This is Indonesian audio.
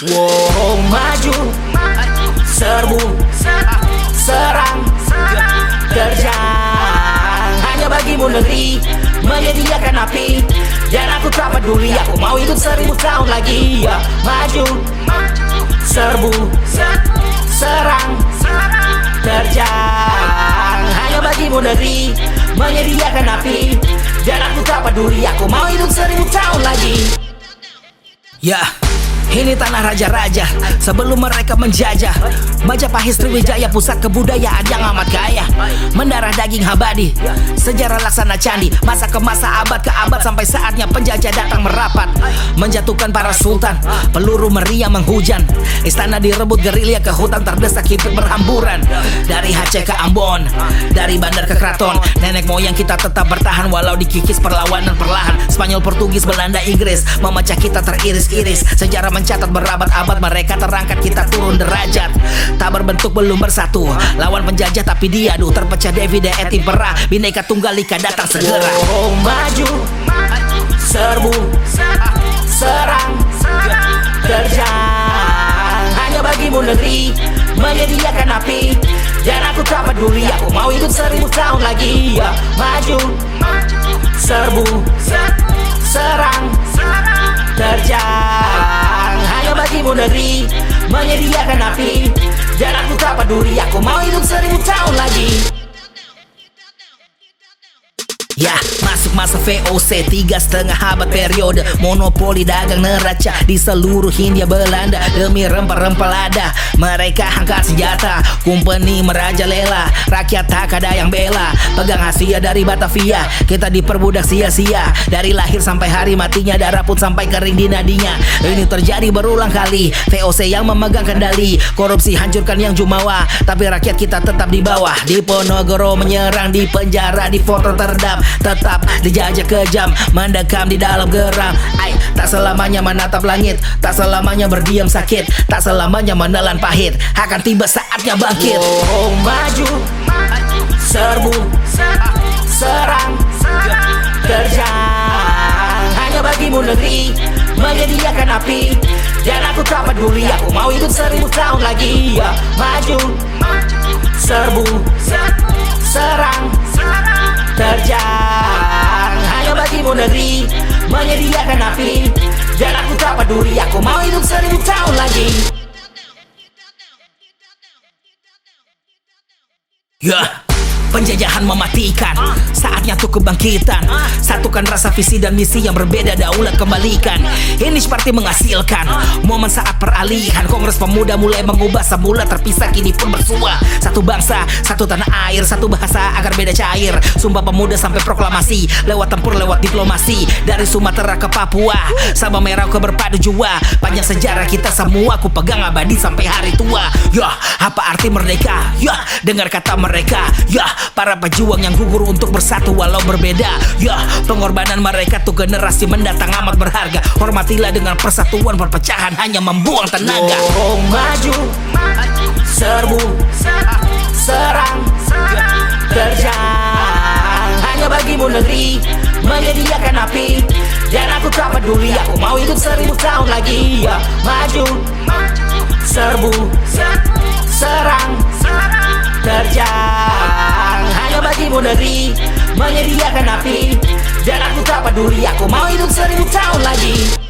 Wow, maju, serbu, serang, terjang Hanya bagimu negeri menyediakan api. Dan aku tak peduli, aku mau hidup seribu tahun lagi. Ya, Maju, serbu, serang, terjang Hanya bagimu negeri menyediakan api. Dan aku tak peduli, aku mau hidup seribu tahun lagi. Ya, ini tanah raja-raja sebelum mereka menjajah. Majapahit Sriwijaya pusat kebudayaan yang amat kaya. Mendarah daging habadi, sejarah laksana candi, masa ke masa abad ke abad sampai saatnya penjajah datang merapat. Menjatuhkan para sultan, peluru meriam menghujan. Istana direbut gerilya ke hutan terdesak hidup berhamburan. Dari Aceh ke Ambon, dari bandar ke keraton, nenek moyang kita tetap bertahan walau dikikis perlawanan perlahan. Spanyol, Portugis, Belanda, Inggris memecah kita teriris-iris. Sejarah mencatat berabad-abad mereka terangkat kita turun derajat. Tak berbentuk belum bersatu. Lawan penjajah tapi diadu. Terpecah Devi de et Impera. Bineka Tunggal Ika datang segera. Oh, maju, serbu, serang, terjang. Hanya bagimu negeri. Menyediakan api. Dan aku tak peduli, aku mau hidup seribu tahun lagi. Ya Maju, serbu, serang, Negeri menyediakan api. Dan aku tak peduli, aku mau hidup seribu tahun lagi. Ya, masuk masa VOC Tiga setengah abad periode. Monopoli dagang neraca Di seluruh Hindia Belanda. Demi rempah-rempah lada Mereka angkat senjata. Kumpeni merajalela Rakyat tak ada yang bela. Pegang Asia dari Batavia Kita diperbudak sia-sia. Dari lahir sampai hari matinya Darah pun sampai kering di nadinya Ini terjadi berulang kali VOC yang memegang kendali. Korupsi hancurkan yang jumawa Tapi rakyat kita tetap di bawah. Di Ponorogo menyerang Di penjara di Fort Rotterdam Tetap dijajah kejam Mendekam di dalam geram Ay, Tak selamanya menatap langit Tak selamanya berdiam sakit Tak selamanya menelan pahit Akan tiba saatnya bangkit. Oh maju Serbu Serang Terjang Hanya bagimu negeri Menyediakan api. Dan aku tak peduli Aku mau hidup seribu tahun lagi. Ya Maju Serbu Serang Terjang negeri. Menyediakan api. Dan aku tak peduli Aku mau hidup seribu tahun lagi. Ya Penjajahan mematikan. Saatnya tuh kebangkitan. Satukan rasa visi dan misi yang berbeda Daulat kembalikan. Ini seperti menghasilkan. Momen saat peralihan. Kongres pemuda mulai mengubah Semula. Terpisah kini pun bersua. Satu bangsa, satu tanah air Satu bahasa agar beda cair. Sumpah pemuda sampai proklamasi. Lewat tempur, lewat diplomasi. Dari Sumatera ke Papua. Sabah merah ke berpadu jua. Panjang sejarah kita semua Ku pegang abadi sampai hari tua. Ya, apa arti merdeka? Ya, dengar kata mereka. Ya, para pejuang yang gugur untuk bersatu walau berbeda. Ya, pengorbanan mereka tuh generasi mendatang amat berharga. Hormatilah dengan persatuan perpecahan hanya membuang tenaga. Oh maju Serbu Serang Terjang Hanya bagimu negeri Menyediakan api. Dan aku tak peduli Aku mau hidup seribu tahun lagi. Ya Maju Serbu Serang Terjang Bagimu negeri Menyediakan api. Dan aku tak peduli Aku mau hidup seribu tahun lagi